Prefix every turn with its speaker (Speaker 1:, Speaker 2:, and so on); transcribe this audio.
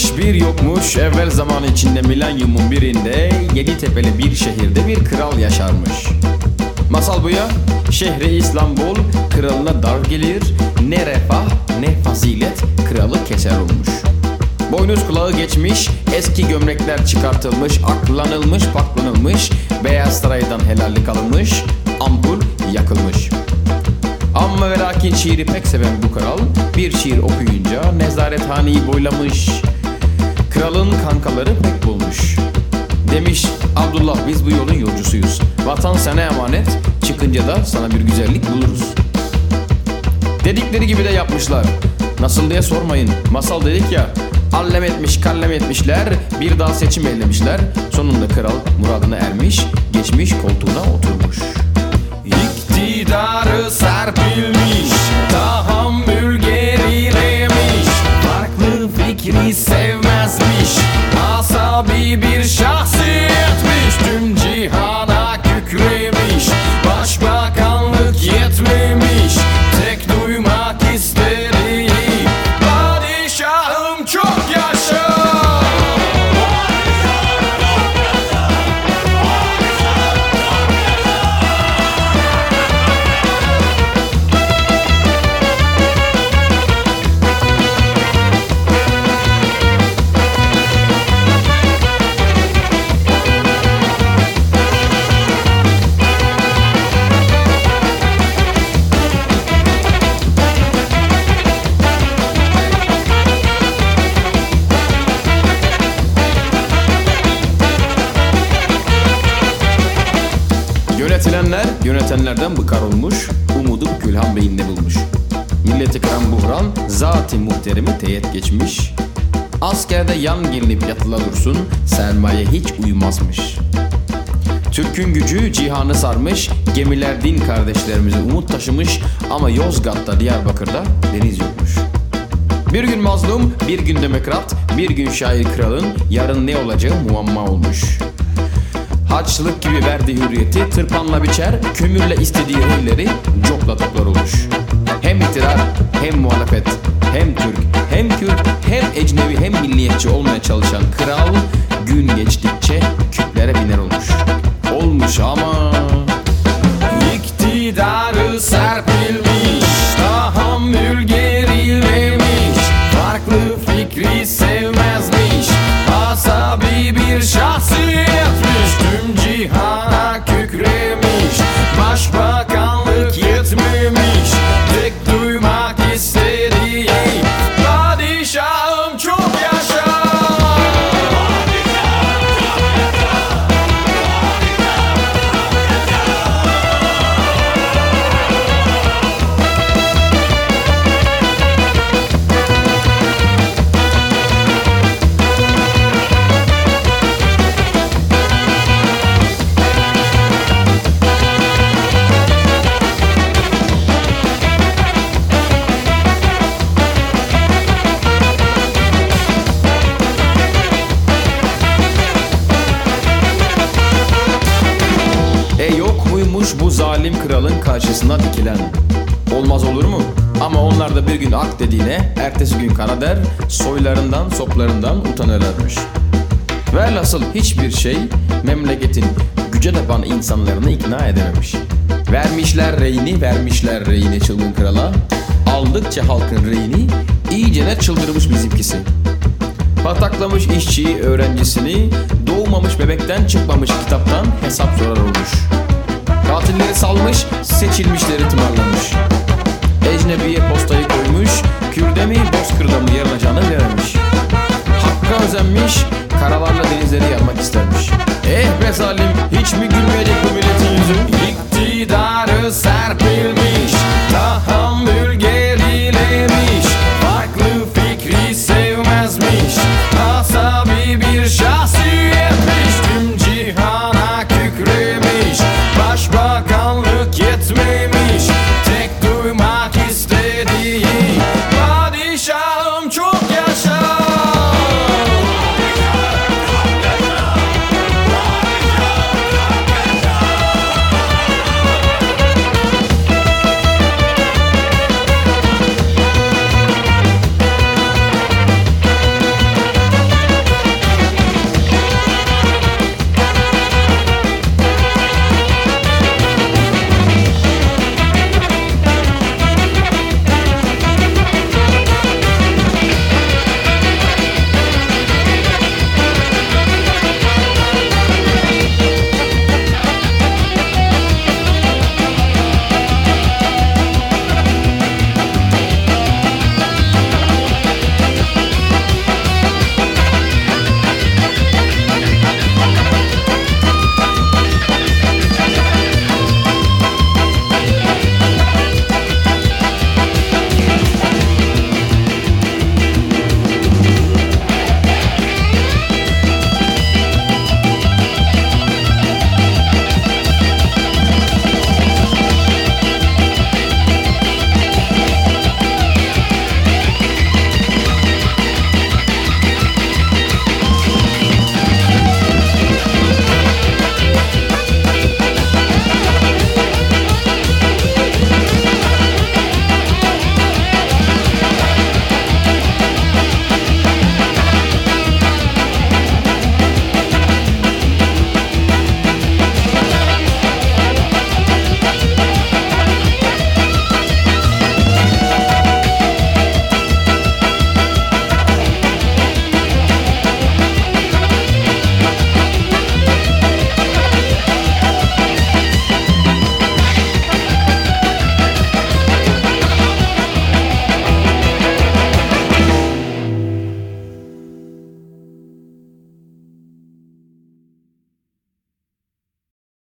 Speaker 1: Varmış bir yokmuş evvel zaman içinde milenyumun birinde Yedi tepeli bir şehirde bir kral yaşarmış Masal bu ya şehri İstanbul kralına dar gelir Ne refah ne fazilet kralı keser olmuş Boynuz kulağı geçmiş, eski gömlekler çıkartılmış, aklanılmış, paklanılmış, Beyaz Saray'dan helallik alınmış, ampul yakılmış. Amma ve lakin şiiri pek seven bu kral, bir şiir okuyunca nezarethaneyi boylamış. Kralın kankaları pek bulmuş. Demiş Abdullah biz bu yolun yolcusuyuz. Vatan sana emanet, çıkınca da sana bir güzellik buluruz. Dedikleri gibi de yapmışlar. Nasıl diye sormayın. Masal dedik ya. Allem etmiş, kallem etmişler. Bir daha seçim ellemişler. Sonunda kral muradına ermiş, geçmiş koltuğuna oturmuş. İktidarı serpilmiş, tabi bir şahs. Yönetenlerden bıkar olmuş, umudu Gülhan Bey'inde bulmuş. Milleti kıran buhran, zat-ı muhteremi teyit geçmiş. Askerde yan gelinip yatıla dursun, sermaye hiç uymazmış. Türk'ün gücü cihanı sarmış, gemiler din kardeşlerimizi umut taşımış ama Yozgat'ta, Diyarbakır'da deniz yokmuş. Bir gün mazlum, bir gün demokrat, bir gün şair kralın, yarın ne olacağı muamma olmuş. Haçlık gibi verdi hürriyeti Tırpanla biçer kömürle istediği reyleri Copla toplar olmuş. Hem iktidar hem muhalefet Hem Türk hem Kürt hem ecnebi hem milliyetçi olmaya çalışan kral Gün geçtikçe muymuş bu zalim kralın karşısına dikilen? Olmaz olur mu? Ama onlar da bir gün ak dediğine ertesi gün kara der, soylarından soplarından utanırlarmış. Velhasıl hiçbir şey memleketin güce tapan insanlarını ikna edememiş. Vermişler reyini, vermişler reyini çılgın krala. Aldıkça halkın reyini, iyicene çıldırmış bizimkisi. Pataklamış işçiyi, öğrencisini, doğmamış bebekten çıkmamış kitaptan hesap sorar olmuş. Katilleri salmış, seçilmişleri tımarlamış. Ecnebiye postayı koymuş, Kürde mi, Bozkır'da mı yarınacağını veremiş. Hakka özenmiş, karalarla denizleri yarmak istermiş. Eh be zalim,